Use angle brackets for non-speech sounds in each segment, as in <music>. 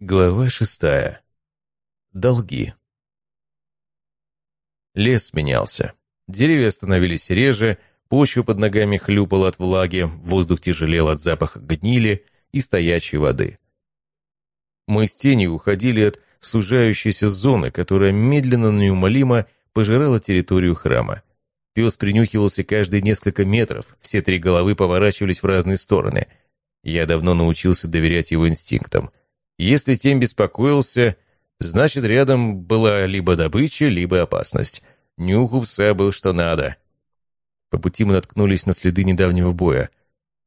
Глава шестая. Долги. Лес менялся. Деревья становились реже, почва под ногами хлюпала от влаги, воздух тяжелел от запаха гнили и стоячей воды. Мы с тенью уходили от сужающейся зоны, которая медленно, но неумолимо пожирала территорию храма. Пес принюхивался каждые несколько метров, все три головы поворачивались в разные стороны. Я давно научился доверять его инстинктам — если тем беспокоился, значит, рядом была либо добыча, либо опасность. Нюх у пса был что надо. По пути мы наткнулись на следы недавнего боя.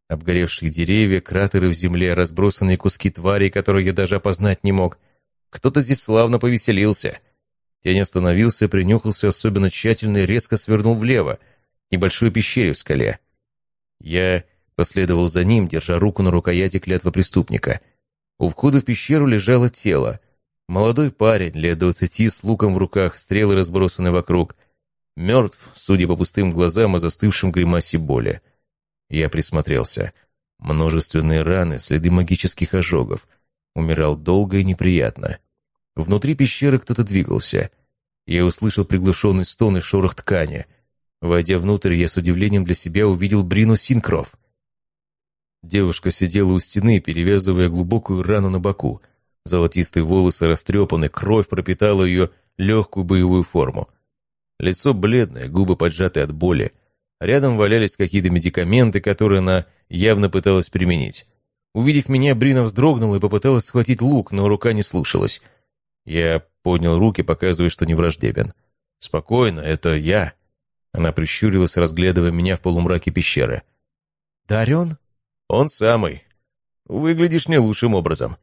Обгоревшие деревья, кратеры в земле, разбросанные куски тварей, которые я даже опознать не мог. Кто-то здесь славно повеселился. Тень остановился, принюхался особенно тщательно и резко свернул влево, к небольшой пещере в скале. Я последовал за ним, держа руку на рукояти клятва преступника — у входа в пещеру лежало тело. Молодой парень, лет двадцати, с луком в руках, стрелы разбросаны вокруг. Мертв, судя по пустым глазам и застывшим гримасе боли. Я присмотрелся. Множественные раны, следы магических ожогов. Умирал долго и неприятно. Внутри пещеры кто-то двигался. Я услышал приглушенный стон и шорох ткани. Войдя внутрь, я с удивлением для себя увидел Брину Синкров. Девушка сидела у стены, перевязывая глубокую рану на боку. Золотистые волосы растрепаны, кровь пропитала ее легкую боевую форму. Лицо бледное, губы поджаты от боли. Рядом валялись какие-то медикаменты, которые она явно пыталась применить. Увидев меня, Брина вздрогнула и попыталась схватить лук, но рука не слушалась. Я поднял руки, показывая, что не враждебен. «Спокойно, это я». Она прищурилась, разглядывая меня в полумраке пещеры. «Дарен?» «Он самый. Выглядишь не лучшим образом».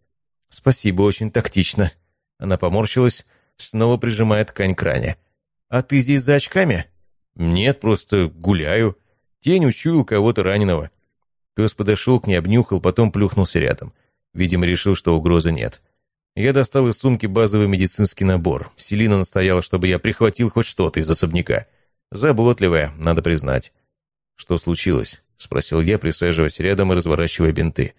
«Спасибо, очень тактично». Она поморщилась, снова прижимая ткань к ране. «А ты здесь за очками?» «Нет, просто гуляю. Тень учуял кого-то раненого». Пес подошел к ней, обнюхал, потом плюхнулся рядом. Видимо, решил, что угрозы нет. Я достал из сумки базовый медицинский набор. Селина настояла, чтобы я прихватил хоть что-то из особняка. Заботливая, надо признать. «Что случилось?» — спросил я, присаживаясь рядом и разворачивая бинты.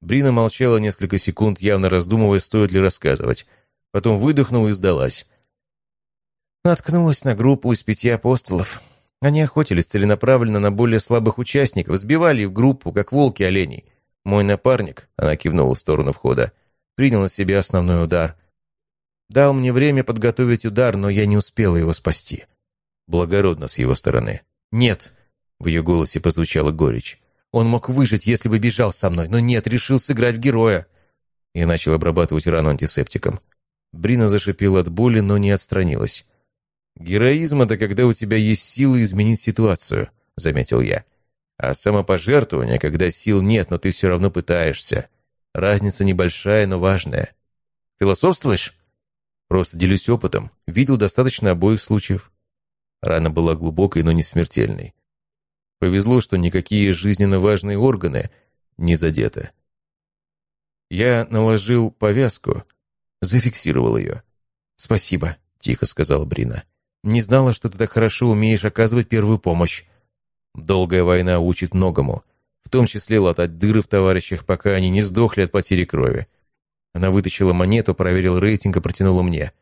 Брина молчала несколько секунд, явно раздумывая, стоит ли рассказывать. Потом выдохнула и сдалась. Наткнулась на группу из пяти апостолов. Они охотились целенаправленно на более слабых участников, сбивали в группу, как волки оленей. Мой напарник, она кивнула в сторону входа, принял на себя основной удар. Дал мне время подготовить удар, но я не успела его спасти. Благородно с его стороны. «Нет», в ее голосе прозвучала горечь. «Он мог выжить, если бы бежал со мной, но нет, решил сыграть героя!» И начал обрабатывать рану антисептиком. Брина зашипела от боли, но не отстранилась. «Героизм — это когда у тебя есть силы изменить ситуацию», — заметил я. «А самопожертвование, когда сил нет, но ты все равно пытаешься. Разница небольшая, но важная. Философствуешь?» «Просто делюсь опытом. Видел достаточно обоих случаев». Рана была глубокой, но не смертельной. Повезло, что никакие жизненно важные органы не задеты. Я наложил повязку, зафиксировал ее. «Спасибо», — тихо сказала Брина. «Не знала, что ты так хорошо умеешь оказывать первую помощь. Долгая война учит многому, в том числе латать дыры в товарищах, пока они не сдохли от потери крови». Она вытащила монету, проверила рейтинг и протянула мне.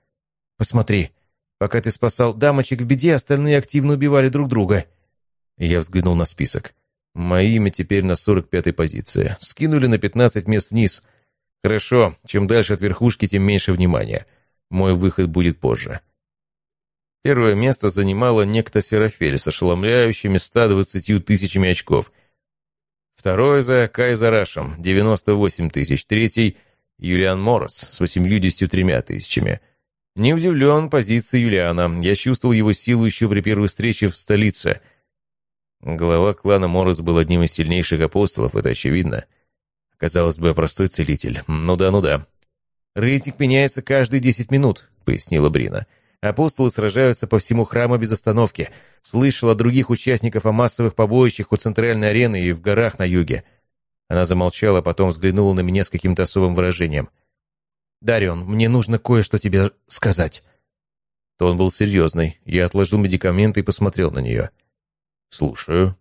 «Посмотри, пока ты спасал дамочек в беде, остальные активно убивали друг друга. Я взглянул на список. Мое имя теперь на 45-й позиции. Скинули на 15 мест вниз. Хорошо, чем дальше от верхушки, тем меньше внимания. Мой выход будет позже. Первое место занимала некто Серафель с ошеломляющими 120 тысячами очков. Второе за Кайзарашем, 98 тысяч. Третий — Юлиан Морос с 83 тысячами. Не удивлен позиции Юлиана. Я чувствовал его силу еще при первой встрече в столице — Глава клана Морос был одним из сильнейших апостолов, это очевидно. Казалось бы, простой целитель. Ну да, ну да. «Рейтинг меняется каждые десять минут», — пояснила Брина. «Апостолы сражаются по всему храму без остановки. Слышал от других участников о массовых побоищах у центральной арены и в горах на юге». Она замолчала, потом взглянула на меня с каким-то особым выражением. «Дарион, мне нужно кое-что тебе сказать». То он был серьезный. Я отложил медикаменты и посмотрел на нее. «Слушаю».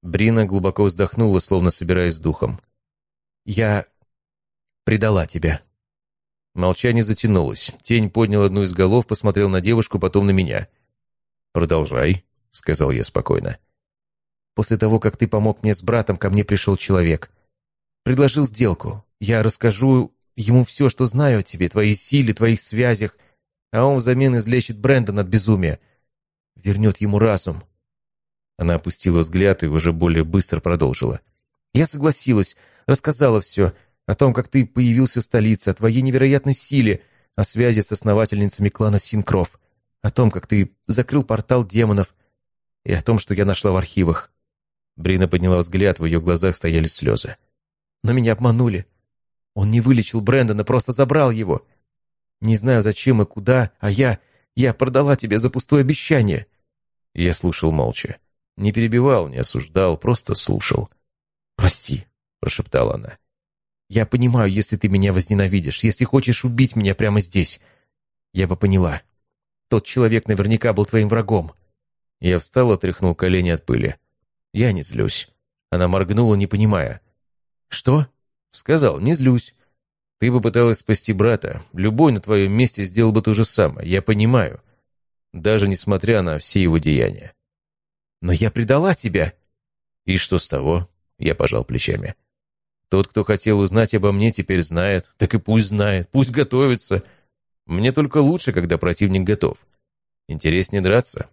Брина глубоко вздохнула, словно собираясь с духом. «Я... предала тебя». Молчание затянулось. Тень поднял одну из голов, посмотрел на девушку, потом на меня. «Продолжай», — сказал я спокойно. «После того, как ты помог мне с братом, ко мне пришел человек. Предложил сделку. Я расскажу ему все, что знаю о тебе, твоей силе, твоих связях, а он взамен излечит Брэндон от безумия. Вернет ему разум». Она опустила взгляд и уже более быстро продолжила. «Я согласилась, рассказала все, о том, как ты появился в столице, о твоей невероятной силе, о связи с основательницами клана Синкров, о том, как ты закрыл портал демонов и о том, что я нашла в архивах». Брина подняла взгляд, в ее глазах стояли слезы. «Но меня обманули. Он не вылечил Брэндона, просто забрал его. Не знаю, зачем и куда, а я... Я продала тебе за пустое обещание». Я слушал молча. Не перебивал, не осуждал, просто слушал. «Прости», — прошептала она. Я понимаю, если ты меня возненавидишь, если хочешь убить меня прямо здесь. Я бы поняла. Тот человек наверняка был твоим врагом». Я встал, отряхнул колени от пыли. «Я не злюсь». Она моргнула, не понимая. «Что?» «Сказал, не злюсь. Ты бы пыталась спасти брата. Любой на твоем месте сделал бы то же самое. Я понимаю. Даже несмотря на все его деяния». «Но я предала тебя». «И что с того?» Я пожал плечами. Тот, кто хотел узнать обо мне, теперь знает. Так и пусть знает, пусть готовится. Мне только лучше, когда противник готов. Интереснее драться.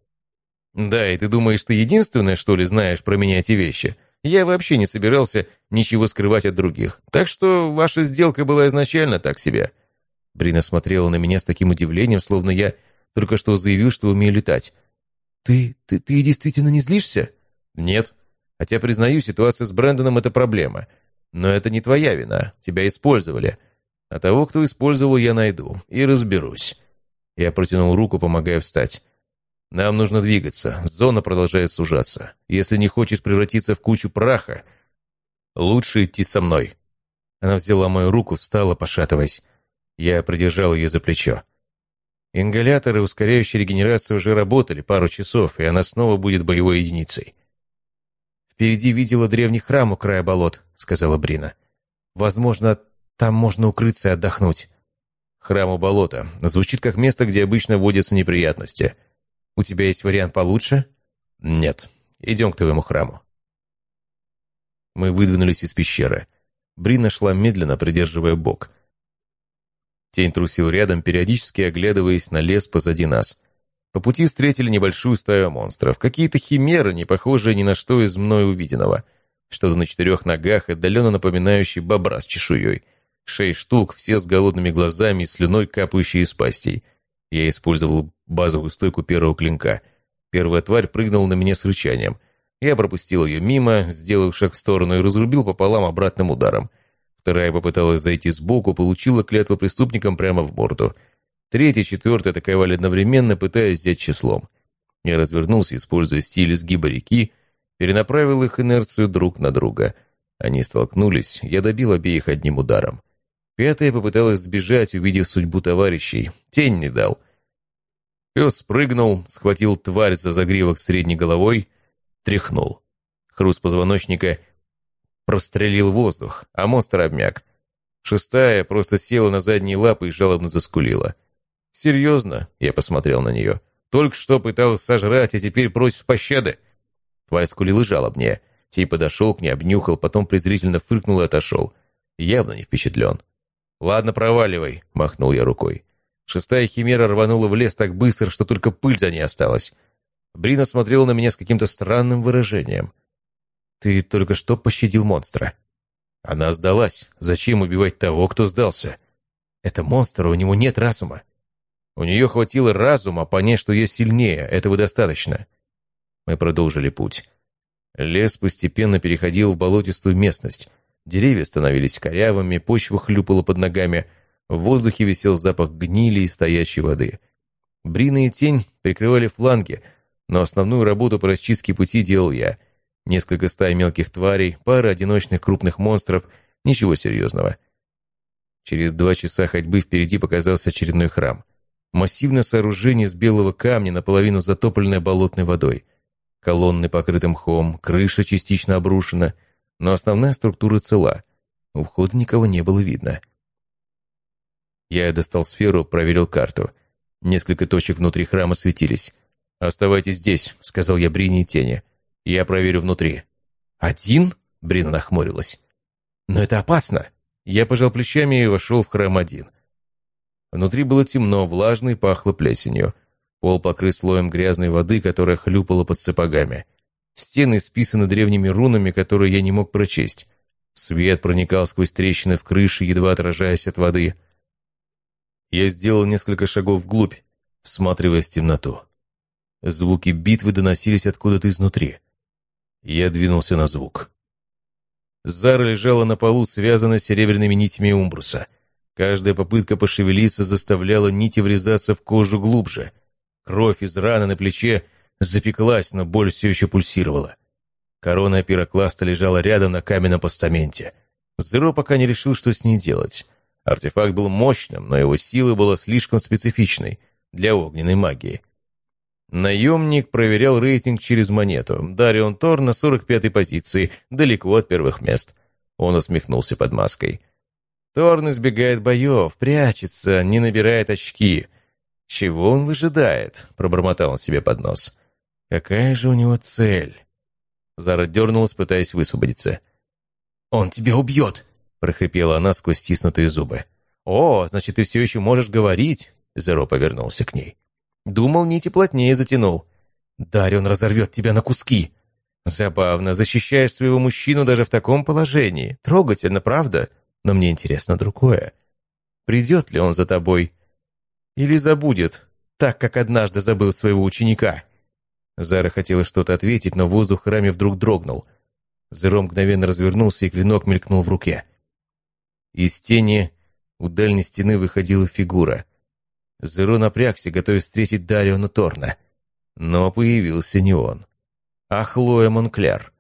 Да, и ты думаешь, ты единственное, что ли, знаешь про меня эти вещи? Я вообще не собирался ничего скрывать от других. Так что ваша сделка была изначально так себе. Брина смотрела на меня с таким удивлением, словно я только что заявил, что умею летать. «Ты... ты... ты действительно не злишься?» «Нет. Хотя, признаю, ситуация с Брэндоном — это проблема. Но это не твоя вина. Тебя использовали. А того, кто использовал, я найду. И разберусь. Я протянул руку, помогая встать. Нам нужно двигаться. Зона продолжает сужаться. Если не хочешь превратиться в кучу праха, лучше идти со мной. Она взяла мою руку, встала, пошатываясь. Я придержал ее за плечо. Ингаляторы, ускоряющие регенерацию, уже работали пару часов, и она снова будет боевой единицей. «Впереди видела древний храм у края болот», — сказала Брина. «Возможно, там можно укрыться и отдохнуть». «Храм у болота. Звучит как место, где обычно водятся неприятности. У тебя есть вариант получше?» «Нет. Идем к твоему храму». Мы выдвинулись из пещеры. Брина шла медленно, придерживая бок. Тень трусил рядом, периодически оглядываясь на лес позади нас — по пути встретили небольшую стаю монстров, какие-то химеры, не похожие ни на что из мной увиденного. Что-то на четырех ногах, отдаленно напоминающий бобра с чешуей. Шесть штук, все с голодными глазами и слюной, капающей из пастей. Я использовал базовую стойку первого клинка. Первая тварь прыгнула на меня с рычанием. Я пропустил ее мимо, сделал шаг в сторону и разрубил пополам обратным ударом. Вторая попыталась зайти сбоку, получила клятву преступникам прямо в морду — Третья и четвертая атаковали одновременно, пытаясь взять числом. Я развернулся, используя стиль изгиба реки, перенаправил их инерцию друг на друга. Они столкнулись, я добил обеих одним ударом. Пятая попыталась сбежать, увидев судьбу товарищей. Тень не дал. Пес спрыгнул, схватил тварь за загривок средней головой, тряхнул. Хруст позвоночника прострелил воздух, а монстр обмяк. Шестая просто села на задние лапы и жалобно заскулила. «Серьезно?» — я посмотрел на нее. «Только что пыталась сожрать, а теперь просишь пощады?» Тварь скулила жалобнее. Тей подошел к ней, обнюхал, потом презрительно фыркнул и отошел. Явно не впечатлен. «Ладно, проваливай», — махнул я рукой. Шестая химера рванула в лес так быстро, что только пыль за ней осталась. Брина смотрела на меня с каким-то странным выражением. «Ты только что пощадил монстра». Она сдалась. Зачем убивать того, кто сдался? Это монстр, у него нет разума. У нее хватило разума понять, что я сильнее, этого достаточно. Мы продолжили путь. Лес постепенно переходил в болотистую местность. Деревья становились корявыми, почва хлюпала под ногами, в воздухе висел запах гнили и стоячей воды. Брина и тень прикрывали фланги, но основную работу по расчистке пути делал я. Несколько стай мелких тварей, пара одиночных крупных монстров, ничего серьезного. Через два часа ходьбы впереди показался очередной храм. Массивное сооружение из белого камня, наполовину затопленное болотной водой. Колонны покрыты мхом, крыша частично обрушена, но основная структура цела. У входа никого не было видно. Я достал сферу, проверил карту. Несколько точек внутри храма светились. «Оставайтесь здесь», — сказал я Брине и Тени. «Я проверю внутри». «Один?» — Брина нахмурилась. «Но это опасно». Я пожал плечами и вошел в храм один. Внутри было темно, влажно и пахло плесенью. Пол покрыт слоем грязной воды, которая хлюпала под сапогами. Стены списаны древними рунами, которые я не мог прочесть. Свет проникал сквозь трещины в крыше, едва отражаясь от воды. Я сделал несколько шагов вглубь, всматриваясь в темноту. Звуки битвы доносились откуда-то изнутри. Я двинулся на звук. Зара лежала на полу, связанная серебряными нитями умбруса. Каждая попытка пошевелиться заставляла нити врезаться в кожу глубже. Кровь из раны на плече запеклась, но боль все еще пульсировала. Корона пирокласта лежала рядом на каменном постаменте. Зеро пока не решил, что с ней делать. Артефакт был мощным, но его сила была слишком специфичной для огненной магии. Наемник проверял рейтинг через монету. Дарион Тор на 45-й позиции, далеко от первых мест. Он усмехнулся под маской. Торн избегает боев, прячется, не набирает очки. «Чего он выжидает?» — пробормотал он себе под нос. «Какая же у него цель?» Зара дернулась, пытаясь высвободиться. «Он тебя убьет!» — прохрипела она сквозь стиснутые зубы. «О, значит, ты все еще можешь говорить?» Зеро повернулся к ней. Думал, нити плотнее затянул. Дарион разорвет тебя на куски. Забавно, защищаешь своего мужчину даже в таком положении. Трогательно, правда? Но мне интересно другое. Придет ли он за тобой? Или забудет, так как однажды забыл своего ученика? Зара хотела что-то ответить, но воздух в храме вдруг дрогнул. Зеро мгновенно развернулся, и клинок мелькнул в руке. Из тени у дальней стены выходила фигура. Зеро напрягся, готовясь встретить Дариона Торна. Но появился не он, а Хлоя Монкляр.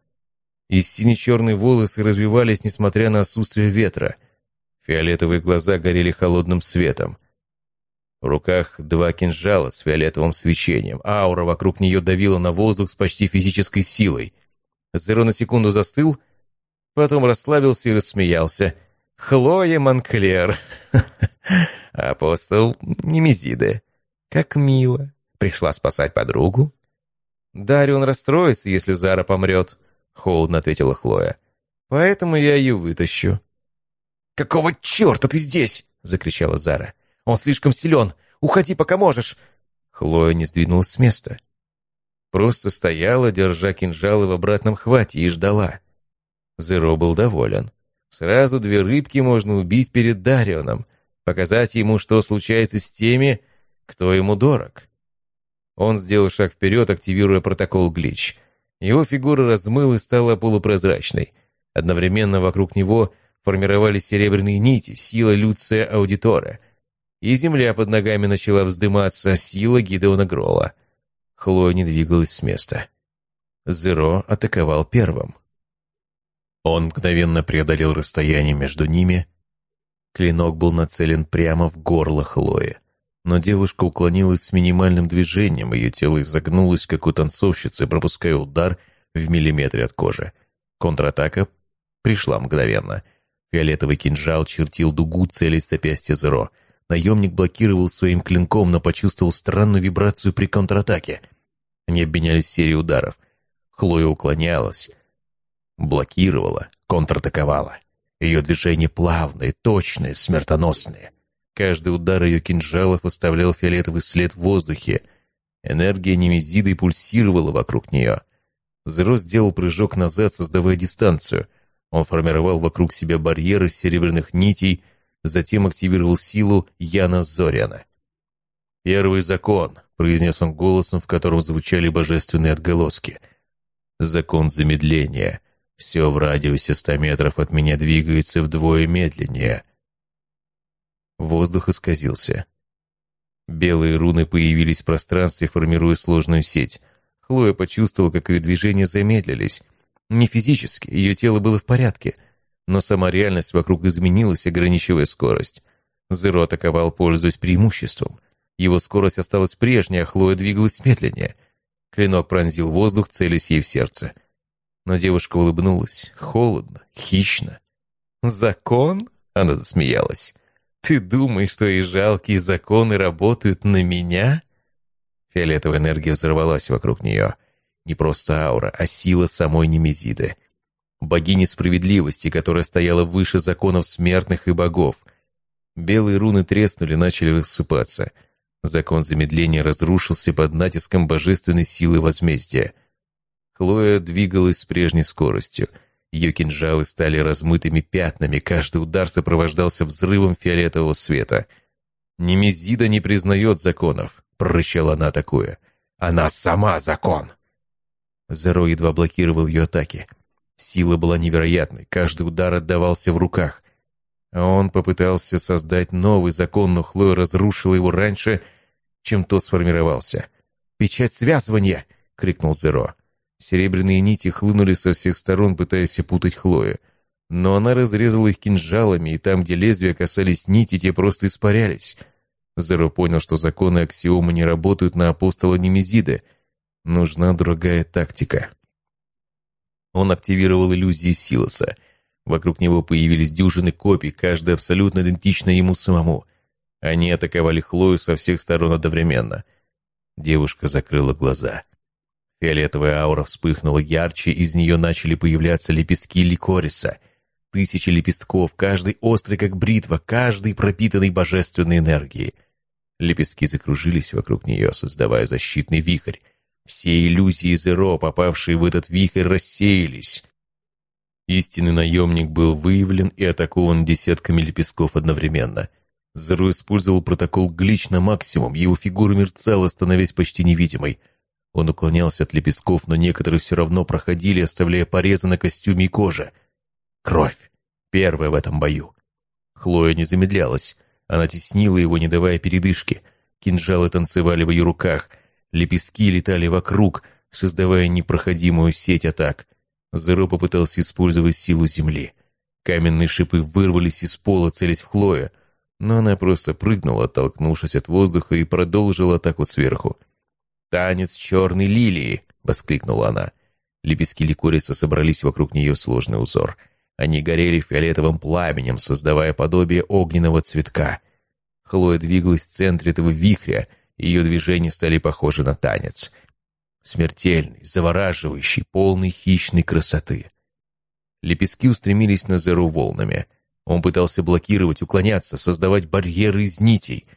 Из сине-черные волосы развивались, несмотря на отсутствие ветра. Фиолетовые глаза горели холодным светом. В руках два кинжала с фиолетовым свечением. Аура вокруг нее давила на воздух с почти физической силой. Зеро на секунду застыл, потом расслабился и рассмеялся. «Хлоя Монклер!» <laughs> Апостол Немезиды. Как мило. Пришла спасать подругу. Дарион расстроится, если Зара помрет, холодно ответила Хлоя. Поэтому я ее вытащу. «Какого черта ты здесь?» — закричала Зара. «Он слишком силен! Уходи, пока можешь!» Хлоя не сдвинулась с места. Просто стояла, держа кинжалы в обратном хвате, и ждала. Зеро был доволен. Сразу две рыбки можно убить перед Дарионом, показать ему, что случается с теми, кто ему дорог. Он сделал шаг вперед, активируя протокол глич. Его фигура размылась и стала полупрозрачной. Одновременно вокруг него формировались серебряные нити, сила Люция Аудитора. И земля под ногами начала вздыматься, сила Гидеона Грола. Хлоя не двигалась с места. Зеро атаковал первым. Он мгновенно преодолел расстояние между ними Клинок был нацелен прямо в горло Хлои. Но девушка уклонилась с минимальным движением, ее тело изогнулось, как у танцовщицы, пропуская удар в миллиметре от кожи. Контратака пришла мгновенно. Фиолетовый кинжал чертил дугу, целясь запястье Зеро. Наемник блокировал своим клинком, но почувствовал странную вибрацию при контратаке. Они обменялись серией ударов. Хлоя уклонялась, блокировала, контратаковала. Ее движения плавные, точные, смертоносные. Каждый удар ее кинжалов оставлял фиолетовый след в воздухе. Энергия немезиды пульсировала вокруг нее. Зеро сделал прыжок назад, создавая дистанцию. Он формировал вокруг себя барьеры серебряных нитей, затем активировал силу Яна Зоряна. «Первый закон», — произнес он голосом, в котором звучали божественные отголоски. «Закон замедления. Все в радиусе ста метров от меня двигается вдвое медленнее. Воздух исказился. Белые руны появились в пространстве, формируя сложную сеть. Хлоя почувствовала, как ее движения замедлились. Не физически, ее тело было в порядке, но сама реальность вокруг изменилась, ограничивая скорость. Зеро атаковал, пользуясь преимуществом. Его скорость осталась прежней, а Хлоя двигалась медленнее. Клинок пронзил воздух, целясь ей в сердце. Но девушка улыбнулась, холодно, хищно. «Закон?» — она засмеялась. Ты думаешь, что и жалкие законы работают на меня?» Фиолетовая энергия взорвалась вокруг нее. Не просто аура, а сила самой Немезиды. Богини справедливости, которая стояла выше законов смертных и богов. Белые руны треснули, начали рассыпаться. Закон замедления разрушился под натиском божественной силы возмездия. Хлоя двигалась с прежней скоростью. Ее кинжалы стали размытыми пятнами, каждый удар сопровождался взрывом фиолетового света. «Немезида не признает законов», — прорычала она такое. «Она сама закон!» Зеро едва блокировал ее атаки. Сила была невероятной, каждый удар отдавался в руках. А он попытался создать новый закон, но Хлоя разрушила его раньше, чем тот сформировался. «Печать связывания!» — крикнул Зеро. Серебряные нити хлынули со всех сторон, пытаясь опутать Хлою. Но она разрезала их кинжалами, и там, где лезвия касались нити, те просто испарялись. Зеро понял, что законы аксиомы не работают на апостола Немезиды. Нужна другая тактика. Он активировал иллюзии Силоса. Вокруг него появились дюжины копий, каждая абсолютно идентична ему самому. Они атаковали Хлою со всех сторон одновременно. Девушка закрыла глаза. Фиолетовая аура вспыхнула ярче, из нее начали появляться лепестки ликориса. Тысячи лепестков, каждый острый как бритва, каждый пропитанный божественной энергией. Лепестки закружились вокруг нее, создавая защитный вихрь. Все иллюзии Зеро, попавшие в этот вихрь, рассеялись. Истинный наемник был выявлен и атакован десятками лепестков одновременно. Зеро использовал протокол глич на максимум, его фигура мерцала, становясь почти невидимой — он уклонялся от лепестков, но некоторые все равно проходили, оставляя порезы на костюме и коже. Кровь. Первая в этом бою. Хлоя не замедлялась. Она теснила его, не давая передышки. Кинжалы танцевали в ее руках. Лепестки летали вокруг, создавая непроходимую сеть атак. Зеро попытался использовать силу земли. Каменные шипы вырвались из пола, целясь в Хлоя, но она просто прыгнула, оттолкнувшись от воздуха, и продолжила атаку сверху. «Танец черной лилии!» — воскликнула она. Лепестки ликориса собрались вокруг нее сложный узор. Они горели фиолетовым пламенем, создавая подобие огненного цветка. Хлоя двигалась в центре этого вихря, и ее движения стали похожи на танец. Смертельный, завораживающий, полный хищной красоты. Лепестки устремились на Зеру волнами. Он пытался блокировать, уклоняться, создавать барьеры из нитей.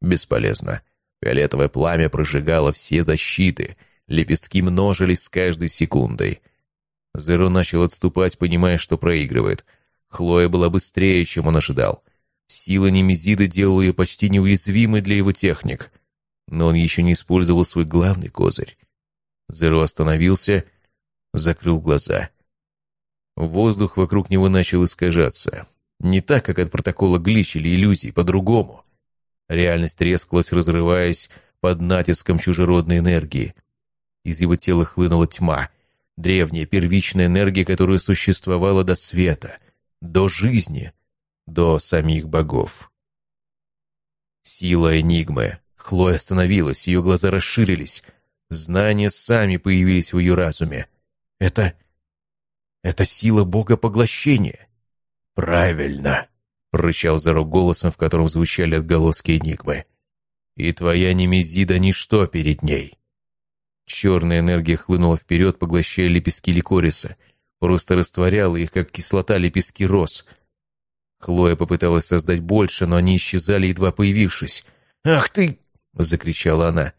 Бесполезно. Фиолетовое пламя прожигало все защиты, лепестки множились с каждой секундой. Зеро начал отступать, понимая, что проигрывает. Хлоя была быстрее, чем он ожидал. Сила Немезида делала ее почти неуязвимой для его техник. Но он еще не использовал свой главный козырь. Зеро остановился, закрыл глаза. Воздух вокруг него начал искажаться. Не так, как от протокола глич или иллюзий, по-другому. Реальность трескалась, разрываясь под натиском чужеродной энергии. Из его тела хлынула тьма, древняя первичная энергия, которая существовала до света, до жизни, до самих богов. Сила Энигмы. Хлоя остановилась, ее глаза расширились. Знания сами появились в ее разуме. Это... это сила бога поглощения. Правильно прорычал Зеро голосом, в котором звучали отголоски энигмы. «И твоя немезида — ничто перед ней!» Черная энергия хлынула вперед, поглощая лепестки ликориса, просто растворяла их, как кислота лепестки роз. Хлоя попыталась создать больше, но они исчезали, едва появившись. «Ах ты!» — закричала она.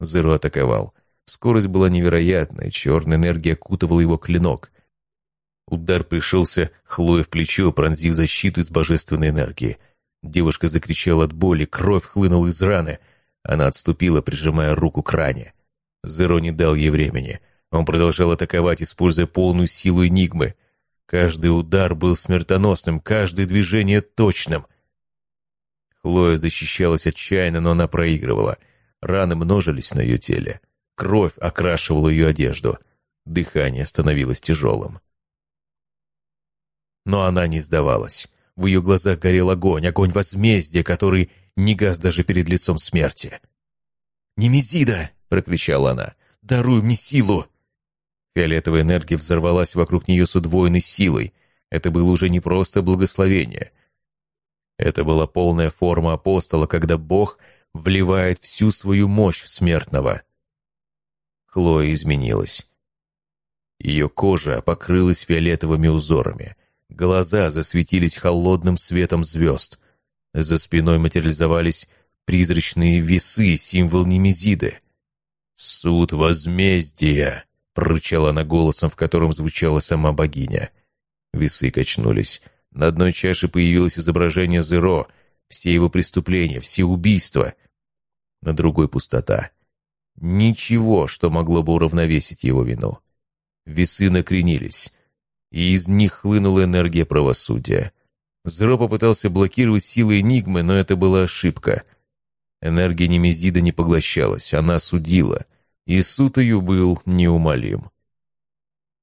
Зеро атаковал. Скорость была невероятная, черная энергия окутывала его клинок. Удар пришелся Хлое в плечо, пронзив защиту из божественной энергии. Девушка закричала от боли, кровь хлынула из раны. Она отступила, прижимая руку к ране. Зеро не дал ей времени. Он продолжал атаковать, используя полную силу Энигмы. Каждый удар был смертоносным, каждое движение точным. Хлоя защищалась отчаянно, но она проигрывала. Раны множились на ее теле. Кровь окрашивала ее одежду. Дыхание становилось тяжелым. Но она не сдавалась. В ее глазах горел огонь, огонь возмездия, который не гас даже перед лицом смерти. «Немезида!» — прокричала она. «Даруй мне силу!» Фиолетовая энергия взорвалась вокруг нее с удвоенной силой. Это было уже не просто благословение. Это была полная форма апостола, когда Бог вливает всю свою мощь в смертного. Хлоя изменилась. Ее кожа покрылась фиолетовыми узорами. Глаза засветились холодным светом звезд. За спиной материализовались призрачные весы, символ Немезиды. «Суд возмездия!» — прорычала она голосом, в котором звучала сама богиня. Весы качнулись. На одной чаше появилось изображение Зеро, все его преступления, все убийства. На другой — пустота. Ничего, что могло бы уравновесить его вину. Весы накренились, и из них хлынула энергия правосудия. Зеро попытался блокировать силы Энигмы, но это была ошибка. Энергия Немезида не поглощалась, она судила, и суд ее был неумолим.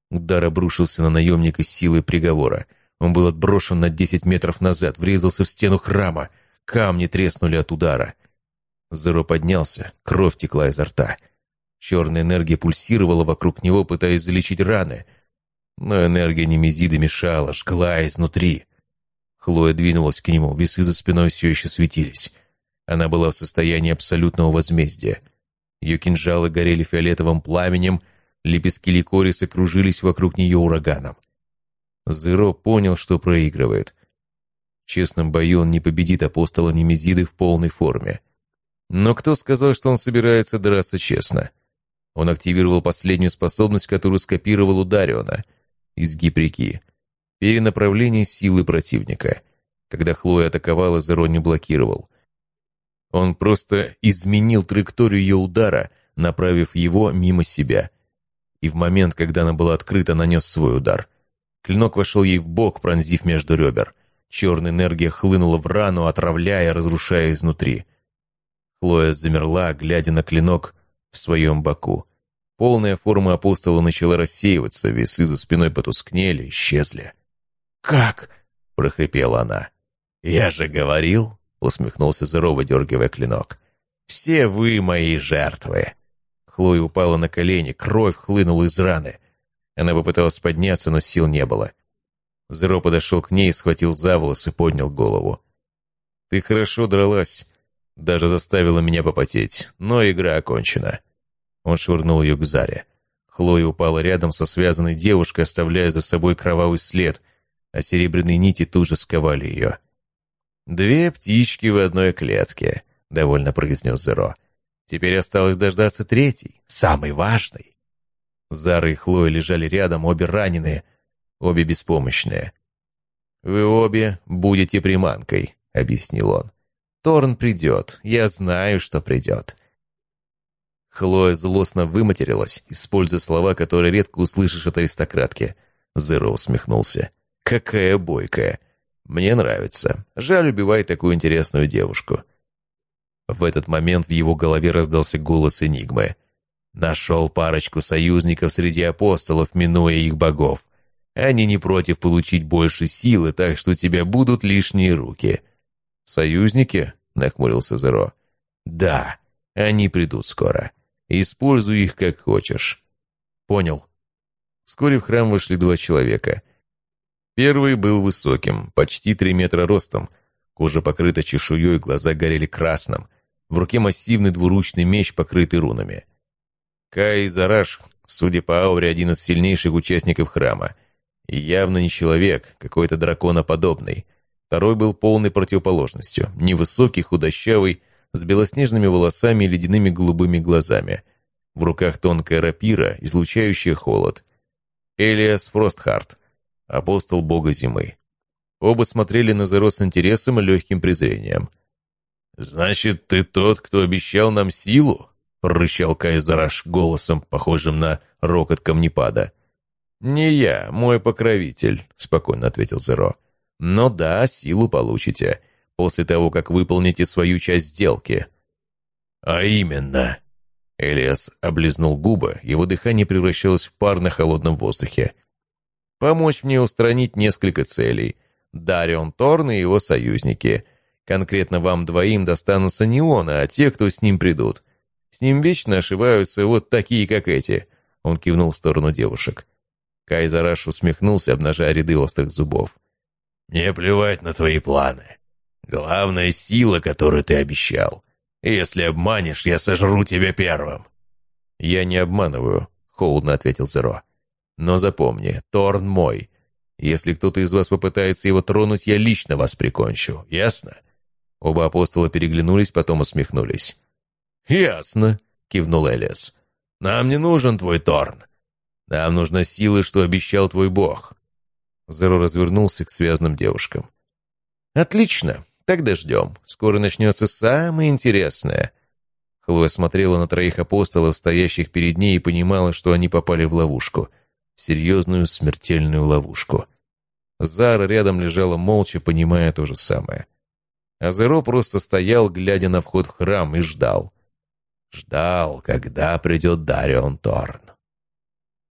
Удар обрушился на наемника силы приговора. Он был отброшен на десять метров назад, врезался в стену храма. Камни треснули от удара. Зеро поднялся, кровь текла изо рта. Черная энергия пульсировала вокруг него, пытаясь залечить раны. Но энергия Немезида мешала, жгла изнутри. Хлоя двинулась к нему, весы за спиной все еще светились. Она была в состоянии абсолютного возмездия. Ее кинжалы горели фиолетовым пламенем, лепестки ликориса кружились вокруг нее ураганом. Зеро понял, что проигрывает. В честном бою он не победит апостола Немезиды в полной форме. Но кто сказал, что он собирается драться честно? Он активировал последнюю способность, которую скопировал у Дариона. Изгиб реки. Перенаправление силы противника. Когда Хлоя атаковала, Зеро не блокировал. Он просто изменил траекторию ее удара, направив его мимо себя. И в момент, когда она была открыта, нанес свой удар. Клинок вошел ей в бок, пронзив между ребер. Черная энергия хлынула в рану, отравляя, разрушая изнутри. Хлоя замерла, глядя на клинок в своем боку. Полная форма апостола начала рассеиваться, весы за спиной потускнели, исчезли. «Как?» — прохрипела она. «Я же говорил!» — усмехнулся Зеро, выдергивая клинок. «Все вы мои жертвы!» Хлоя упала на колени, кровь хлынула из раны. Она попыталась подняться, но сил не было. Зеро подошел к ней, схватил за волосы, поднял голову. «Ты хорошо дралась, даже заставила меня попотеть, но игра окончена». Он швырнул ее к Заре. Хлоя упала рядом со связанной девушкой, оставляя за собой кровавый след, а серебряные нити тут же сковали ее. «Две птички в одной клетке», — довольно произнес Зеро. «Теперь осталось дождаться третий, самый важный». Зара и Хлоя лежали рядом, обе раненые, обе беспомощные. «Вы обе будете приманкой», — объяснил он. Торн придет. Я знаю, что придет». Хлоя злостно выматерилась, используя слова, которые редко услышишь от аристократки. Зеро усмехнулся. «Какая бойкая! Мне нравится. Жаль убивать такую интересную девушку». В этот момент в его голове раздался голос Энигмы. «Нашел парочку союзников среди апостолов, минуя их богов. Они не против получить больше силы, так что у тебя будут лишние руки. «Союзники?» — нахмурился Зеро. «Да, они придут скоро. Используй их как хочешь». «Понял». Вскоре в храм вошли два человека. Первый был высоким, почти три метра ростом. Кожа покрыта чешуей, глаза горели красным. В руке массивный двуручный меч, покрытый рунами. Кай Зараш, судя по ауре, один из сильнейших участников храма. И явно не человек, какой-то драконоподобный — Второй был полной противоположностью. Невысокий, худощавый, с белоснежными волосами и ледяными голубыми глазами. В руках тонкая рапира, излучающая холод. Элиас Фростхарт, апостол бога зимы. Оба смотрели на Зеро с интересом и легким презрением. «Значит, ты тот, кто обещал нам силу?» — прорычал Кайзараш голосом, похожим на рокот камнепада. «Не я, мой покровитель», — спокойно ответил Зеро. Но да, силу получите, после того, как выполните свою часть сделки. А именно... Элиас облизнул губы, его дыхание превращалось в пар на холодном воздухе. «Помочь мне устранить несколько целей. Дарион Торн и его союзники. Конкретно вам двоим достанутся не он, а те, кто с ним придут. С ним вечно ошиваются вот такие, как эти». Он кивнул в сторону девушек. Кайзараш усмехнулся, обнажая ряды острых зубов. «Мне плевать на твои планы. Главная сила, которую ты обещал. Если обманешь, я сожру тебя первым». «Я не обманываю», — холодно ответил Зеро. «Но запомни, Торн мой. Если кто-то из вас попытается его тронуть, я лично вас прикончу. Ясно?» Оба апостола переглянулись, потом усмехнулись. «Ясно», — кивнул Элиас. «Нам не нужен твой Торн. Нам нужна сила, что обещал твой бог». Зеро развернулся к связанным девушкам. «Отлично. Тогда ждем. Скоро начнется самое интересное». Хлоя смотрела на троих апостолов, стоящих перед ней, и понимала, что они попали в ловушку. Серьезную смертельную ловушку. Зара рядом лежала молча, понимая то же самое. Азеро просто стоял, глядя на вход в храм, и ждал. Ждал, когда придет Дарион Торн.